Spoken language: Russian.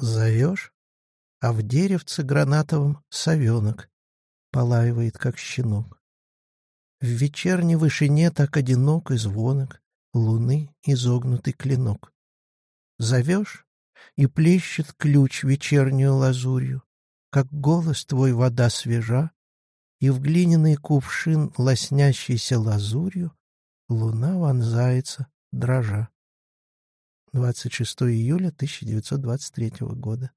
Зовешь, а в деревце гранатовом совенок Полаивает, как щенок. В вечерней вышине так одинок и звонок Луны изогнутый клинок. Зовешь, и плещет ключ вечернюю лазурью, Как голос твой вода свежа, И в глиняный кувшин, лоснящийся лазурью, Луна вонзается, дрожа. 26 июля 1923 года.